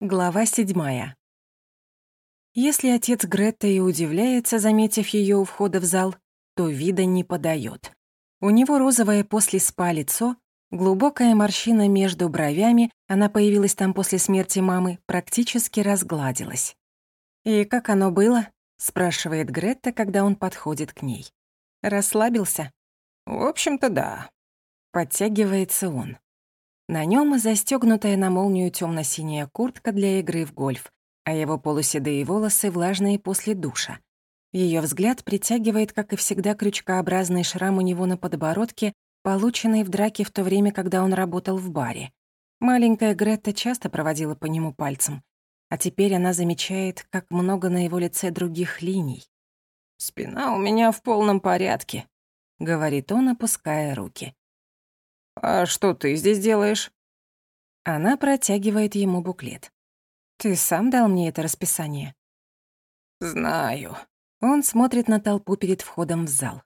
Глава седьмая. Если отец Гретта и удивляется, заметив ее у входа в зал, то вида не подает. У него розовое после спа лицо, глубокая морщина между бровями, она появилась там после смерти мамы, практически разгладилась. «И как оно было?» — спрашивает Гретта, когда он подходит к ней. «Расслабился?» «В общем-то, да». Подтягивается он. На нем застегнутая на молнию темно синяя куртка для игры в гольф, а его полуседые волосы влажные после душа. Ее взгляд притягивает, как и всегда, крючкообразный шрам у него на подбородке, полученный в драке в то время, когда он работал в баре. Маленькая Гретта часто проводила по нему пальцем, а теперь она замечает, как много на его лице других линий. «Спина у меня в полном порядке», — говорит он, опуская руки. «А что ты здесь делаешь?» Она протягивает ему буклет. «Ты сам дал мне это расписание?» «Знаю». Он смотрит на толпу перед входом в зал.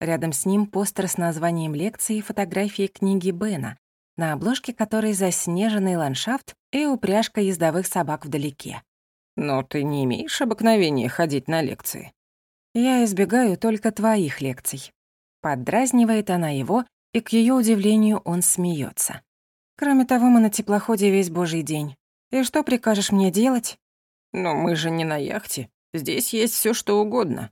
Рядом с ним постер с названием лекции и фотографии книги Бена, на обложке которой заснеженный ландшафт и упряжка ездовых собак вдалеке. «Но ты не имеешь обыкновения ходить на лекции?» «Я избегаю только твоих лекций». Поддразнивает она его, и, к ее удивлению, он смеется. «Кроме того, мы на теплоходе весь божий день. И что прикажешь мне делать?» «Но мы же не на яхте. Здесь есть все, что угодно.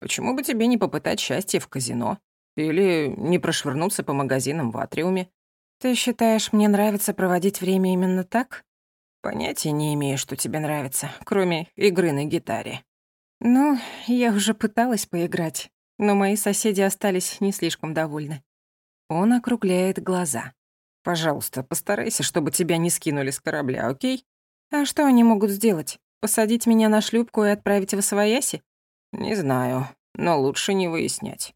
Почему бы тебе не попытать счастье в казино? Или не прошвырнуться по магазинам в Атриуме?» «Ты считаешь, мне нравится проводить время именно так?» «Понятия не имею, что тебе нравится, кроме игры на гитаре». «Ну, я уже пыталась поиграть, но мои соседи остались не слишком довольны. Он округляет глаза. «Пожалуйста, постарайся, чтобы тебя не скинули с корабля, окей?» «А что они могут сделать? Посадить меня на шлюпку и отправить в Освояси?» «Не знаю, но лучше не выяснять».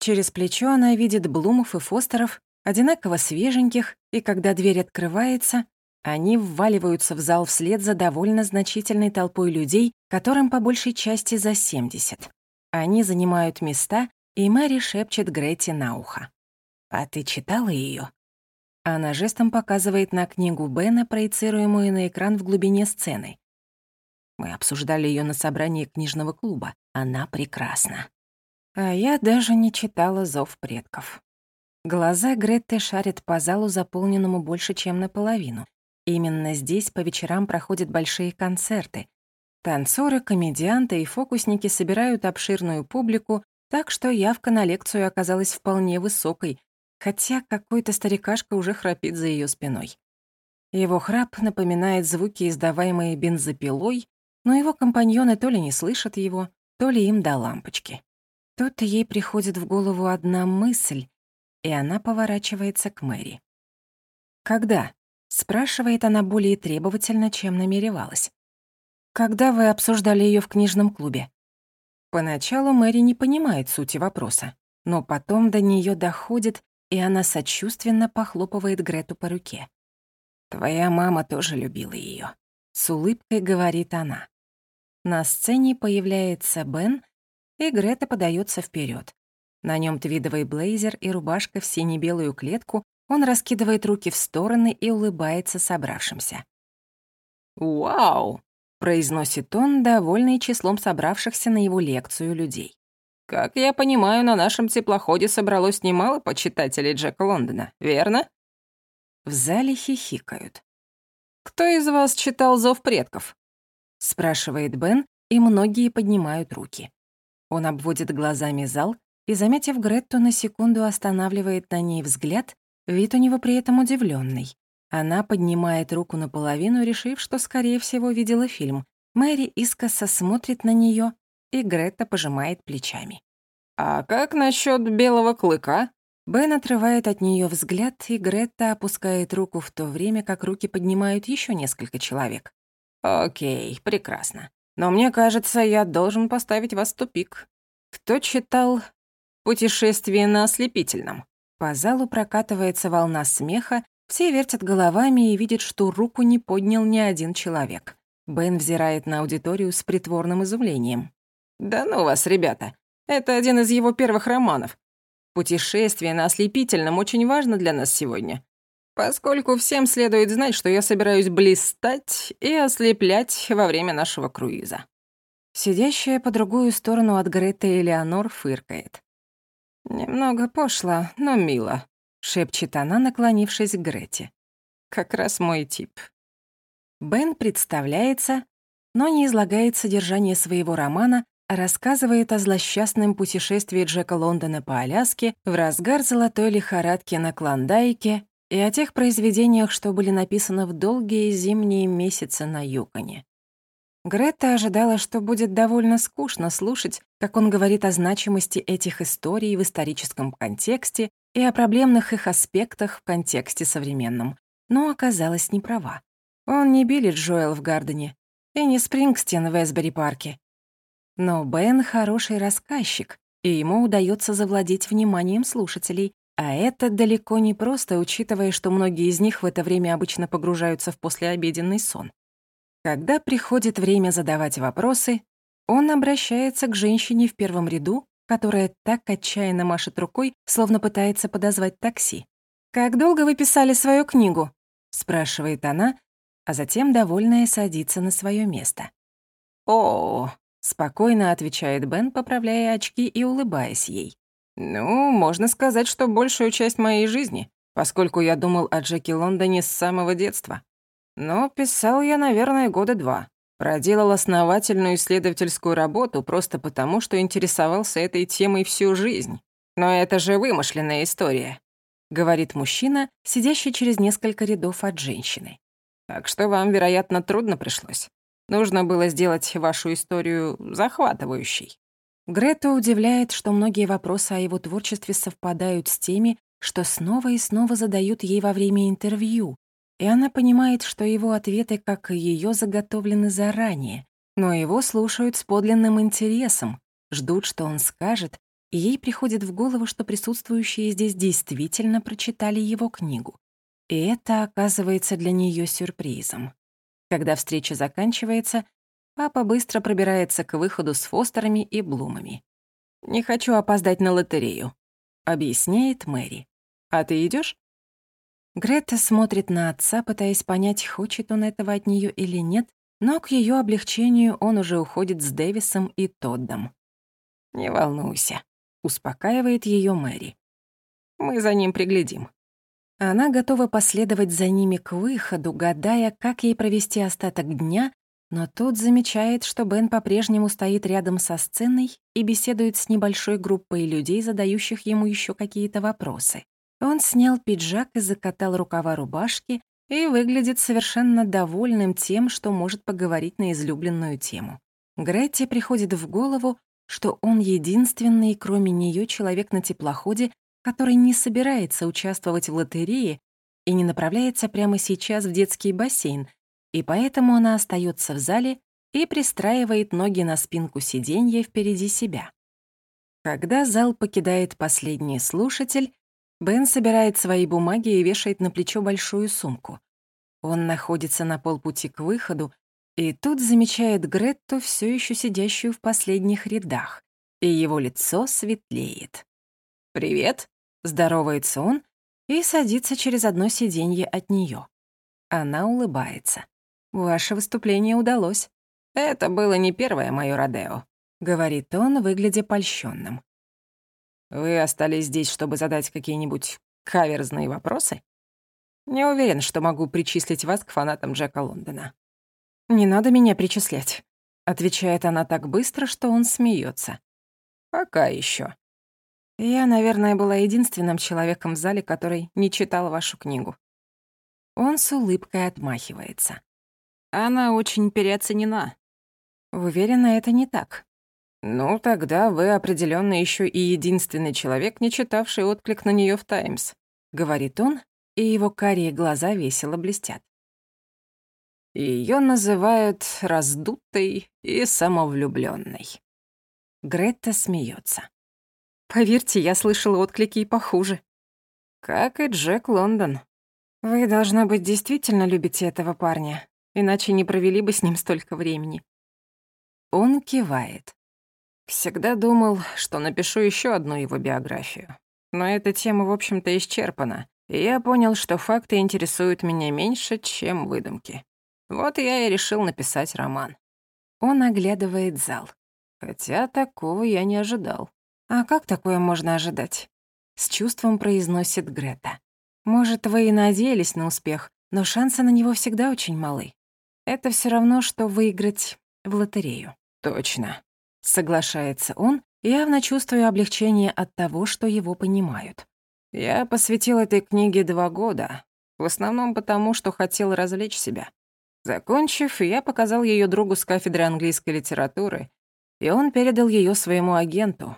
Через плечо она видит Блумов и Фостеров, одинаково свеженьких, и когда дверь открывается, они вваливаются в зал вслед за довольно значительной толпой людей, которым по большей части за 70. Они занимают места, и Мэри шепчет Гретти на ухо. «А ты читала ее? Она жестом показывает на книгу Бена, проецируемую на экран в глубине сцены. Мы обсуждали ее на собрании книжного клуба. Она прекрасна. А я даже не читала «Зов предков». Глаза Гретты шарят по залу, заполненному больше, чем наполовину. Именно здесь по вечерам проходят большие концерты. Танцоры, комедианты и фокусники собирают обширную публику, так что явка на лекцию оказалась вполне высокой, хотя какой-то старикашка уже храпит за ее спиной. Его храп напоминает звуки, издаваемые бензопилой, но его компаньоны то ли не слышат его, то ли им до лампочки. Тут ей приходит в голову одна мысль, и она поворачивается к Мэри. «Когда?» — спрашивает она более требовательно, чем намеревалась. «Когда вы обсуждали ее в книжном клубе?» Поначалу Мэри не понимает сути вопроса, но потом до нее доходит, и она сочувственно похлопывает Грету по руке. «Твоя мама тоже любила ее, с улыбкой говорит она. На сцене появляется Бен, и Грета подается вперед. На нем твидовый блейзер и рубашка в сине-белую клетку, он раскидывает руки в стороны и улыбается собравшимся. «Вау!» — произносит он, довольный числом собравшихся на его лекцию людей. Как я понимаю, на нашем теплоходе собралось немало почитателей Джека Лондона, верно? В зале хихикают. «Кто из вас читал «Зов предков»?» — спрашивает Бен, и многие поднимают руки. Он обводит глазами зал и, заметив Гретту, на секунду останавливает на ней взгляд, вид у него при этом удивленный. Она поднимает руку наполовину, решив, что, скорее всего, видела фильм. Мэри искоса смотрит на нее, и Гретта пожимает плечами. «А как насчет белого клыка?» Бен отрывает от нее взгляд, и Гретта опускает руку в то время, как руки поднимают еще несколько человек. «Окей, прекрасно. Но мне кажется, я должен поставить вас в тупик. Кто читал «Путешествие на ослепительном»?» По залу прокатывается волна смеха, все вертят головами и видят, что руку не поднял ни один человек. Бен взирает на аудиторию с притворным изумлением. «Да ну вас, ребята. Это один из его первых романов. Путешествие на ослепительном очень важно для нас сегодня. поскольку всем следует знать, что я собираюсь блистать и ослеплять во время нашего круиза». Сидящая по другую сторону от Греты Элеонор фыркает. «Немного пошло, но мило», — шепчет она, наклонившись к Грете. «Как раз мой тип». Бен представляется, но не излагает содержание своего романа, рассказывает о злосчастном путешествии Джека Лондона по Аляске в разгар золотой лихорадки на Клондайке и о тех произведениях, что были написаны в долгие зимние месяцы на Юконе. Грета ожидала, что будет довольно скучно слушать, как он говорит о значимости этих историй в историческом контексте и о проблемных их аспектах в контексте современном, но оказалась неправа. Он не Билли Джоэл в Гардене и не Спрингстен в Эсбери-парке. Но Бен хороший рассказчик, и ему удается завладеть вниманием слушателей, а это далеко не просто, учитывая, что многие из них в это время обычно погружаются в послеобеденный сон. Когда приходит время задавать вопросы, он обращается к женщине в первом ряду, которая так отчаянно машет рукой, словно пытается подозвать такси. «Как долго вы писали свою книгу?» — спрашивает она, а затем, довольная, садится на свое место. «О, — спокойно отвечает Бен, поправляя очки и улыбаясь ей. «Ну, можно сказать, что большую часть моей жизни, поскольку я думал о Джеки Лондоне с самого детства. Но писал я, наверное, года два. Проделал основательную исследовательскую работу просто потому, что интересовался этой темой всю жизнь. Но это же вымышленная история», — говорит мужчина, сидящий через несколько рядов от женщины. «Так что вам, вероятно, трудно пришлось. Нужно было сделать вашу историю захватывающей». Грета удивляет, что многие вопросы о его творчестве совпадают с теми, что снова и снова задают ей во время интервью, и она понимает, что его ответы, как и её, заготовлены заранее, но его слушают с подлинным интересом, ждут, что он скажет, и ей приходит в голову, что присутствующие здесь действительно прочитали его книгу. И это оказывается для неё сюрпризом. Когда встреча заканчивается, папа быстро пробирается к выходу с Фостерами и Блумами. «Не хочу опоздать на лотерею», — объясняет Мэри. «А ты идешь? Грета смотрит на отца, пытаясь понять, хочет он этого от нее или нет, но к ее облегчению он уже уходит с Дэвисом и Тоддом. «Не волнуйся», — успокаивает ее Мэри. «Мы за ним приглядим». Она готова последовать за ними к выходу, гадая, как ей провести остаток дня, но тут замечает, что Бен по-прежнему стоит рядом со сценой и беседует с небольшой группой людей, задающих ему еще какие-то вопросы. Он снял пиджак и закатал рукава рубашки и выглядит совершенно довольным тем, что может поговорить на излюбленную тему. Гретте приходит в голову, что он единственный, кроме нее, человек на теплоходе, который не собирается участвовать в лотерее и не направляется прямо сейчас в детский бассейн, и поэтому она остается в зале и пристраивает ноги на спинку сиденья впереди себя. Когда зал покидает последний слушатель, Бен собирает свои бумаги и вешает на плечо большую сумку. Он находится на полпути к выходу, и тут замечает Гретту, все еще сидящую в последних рядах, и его лицо светлеет. «Привет», Здоровается он и садится через одно сиденье от нее. Она улыбается. «Ваше выступление удалось». «Это было не первое моё Родео», — говорит он, выглядя польщенным. «Вы остались здесь, чтобы задать какие-нибудь каверзные вопросы?» «Не уверен, что могу причислить вас к фанатам Джека Лондона». «Не надо меня причислять», — отвечает она так быстро, что он смеется. «Пока еще. Я, наверное, была единственным человеком в зале, который не читал вашу книгу. Он с улыбкой отмахивается. Она очень переоценена. Уверена, это не так. Ну, тогда вы определенно еще и единственный человек, не читавший отклик на нее в «Таймс», — говорит он, и его карие глаза весело блестят. Ее называют раздутой и самовлюбленной. Гретта смеется. Поверьте, я слышала отклики и похуже. Как и Джек Лондон. Вы, должно быть, действительно любите этого парня, иначе не провели бы с ним столько времени. Он кивает. Всегда думал, что напишу еще одну его биографию. Но эта тема, в общем-то, исчерпана, И я понял, что факты интересуют меня меньше, чем выдумки. Вот я и решил написать роман. Он оглядывает зал. Хотя такого я не ожидал. А как такое можно ожидать? С чувством произносит Грета. Может, вы и надеялись на успех, но шансы на него всегда очень малы. Это все равно, что выиграть в лотерею. Точно. Соглашается он, явно чувствуя облегчение от того, что его понимают. Я посвятил этой книге два года, в основном потому, что хотел развлечь себя. Закончив, я показал ее другу с кафедры английской литературы, и он передал ее своему агенту.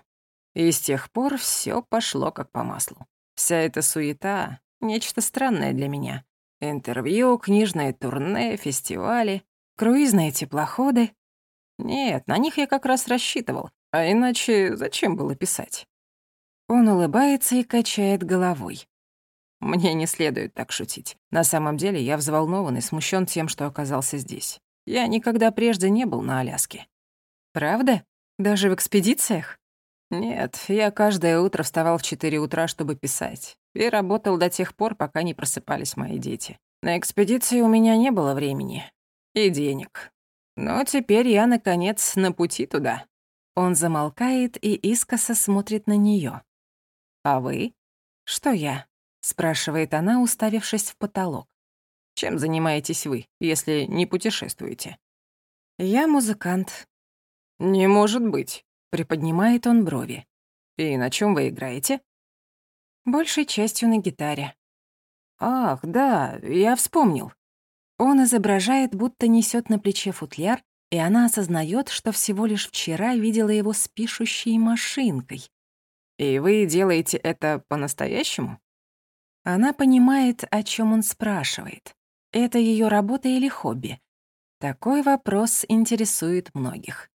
И с тех пор все пошло как по маслу. Вся эта суета — нечто странное для меня. Интервью, книжные турне, фестивали, круизные теплоходы. Нет, на них я как раз рассчитывал. А иначе зачем было писать? Он улыбается и качает головой. Мне не следует так шутить. На самом деле я взволнован и смущен тем, что оказался здесь. Я никогда прежде не был на Аляске. Правда? Даже в экспедициях? Нет, я каждое утро вставал в 4 утра, чтобы писать. И работал до тех пор, пока не просыпались мои дети. На экспедиции у меня не было времени. И денег. Но теперь я, наконец, на пути туда. Он замолкает и искоса смотрит на неё. «А вы?» «Что я?» — спрашивает она, уставившись в потолок. «Чем занимаетесь вы, если не путешествуете?» «Я музыкант». «Не может быть», — приподнимает он брови. «И на чем вы играете?» «Большей частью на гитаре». «Ах, да, я вспомнил». Он изображает, будто несет на плече футляр, и она осознает, что всего лишь вчера видела его с пишущей машинкой. «И вы делаете это по-настоящему?» Она понимает, о чем он спрашивает. Это ее работа или хобби? Такой вопрос интересует многих.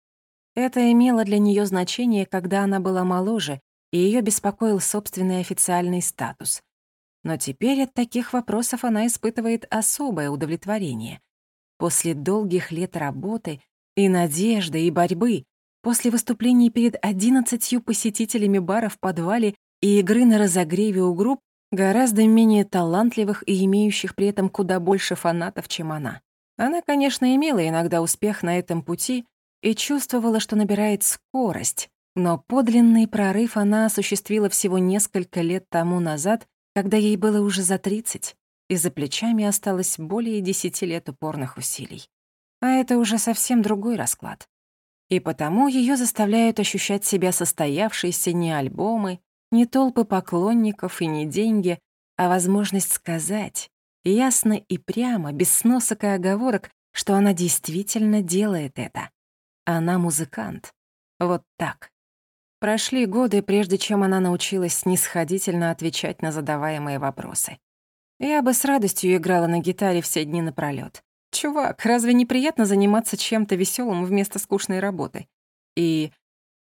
Это имело для нее значение, когда она была моложе, и ее беспокоил собственный официальный статус. Но теперь от таких вопросов она испытывает особое удовлетворение. После долгих лет работы и надежды, и борьбы, после выступлений перед одиннадцатью посетителями бара в подвале и игры на разогреве у групп, гораздо менее талантливых и имеющих при этом куда больше фанатов, чем она. Она, конечно, имела иногда успех на этом пути и чувствовала, что набирает скорость, но подлинный прорыв она осуществила всего несколько лет тому назад, когда ей было уже за 30, и за плечами осталось более 10 лет упорных усилий. А это уже совсем другой расклад. И потому ее заставляют ощущать себя состоявшейся не альбомы, не толпы поклонников и не деньги, а возможность сказать, ясно и прямо, без сносок и оговорок, что она действительно делает это. Она музыкант. Вот так. Прошли годы, прежде чем она научилась снисходительно отвечать на задаваемые вопросы. Я бы с радостью играла на гитаре все дни напролёт. Чувак, разве неприятно заниматься чем-то веселым вместо скучной работы? И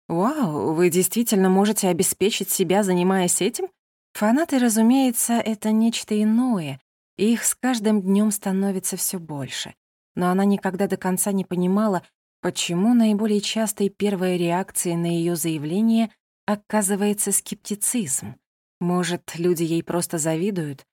Вау, вы действительно можете обеспечить себя, занимаясь этим? Фанаты, разумеется, это нечто иное, и их с каждым днем становится все больше. Но она никогда до конца не понимала, почему наиболее частой первой реакцией на ее заявление оказывается скептицизм. Может, люди ей просто завидуют?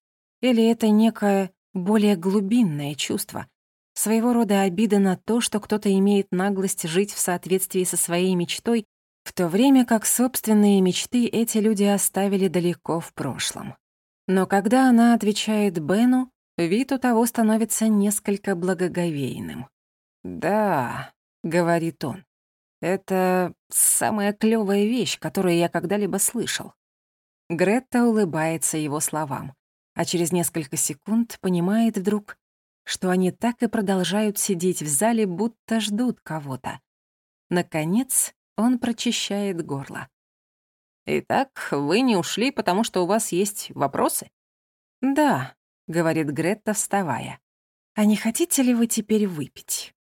Или это некое более глубинное чувство, своего рода обида на то, что кто-то имеет наглость жить в соответствии со своей мечтой в то время как собственные мечты эти люди оставили далеко в прошлом. Но когда она отвечает Бену, вид у того становится несколько благоговейным. «Да», — говорит он, — «это самая клёвая вещь, которую я когда-либо слышал». Гретта улыбается его словам, а через несколько секунд понимает вдруг, что они так и продолжают сидеть в зале, будто ждут кого-то. Наконец, он прочищает горло. «Итак, вы не ушли, потому что у вас есть вопросы?» «Да», — говорит Гретта, вставая. «А не хотите ли вы теперь выпить?»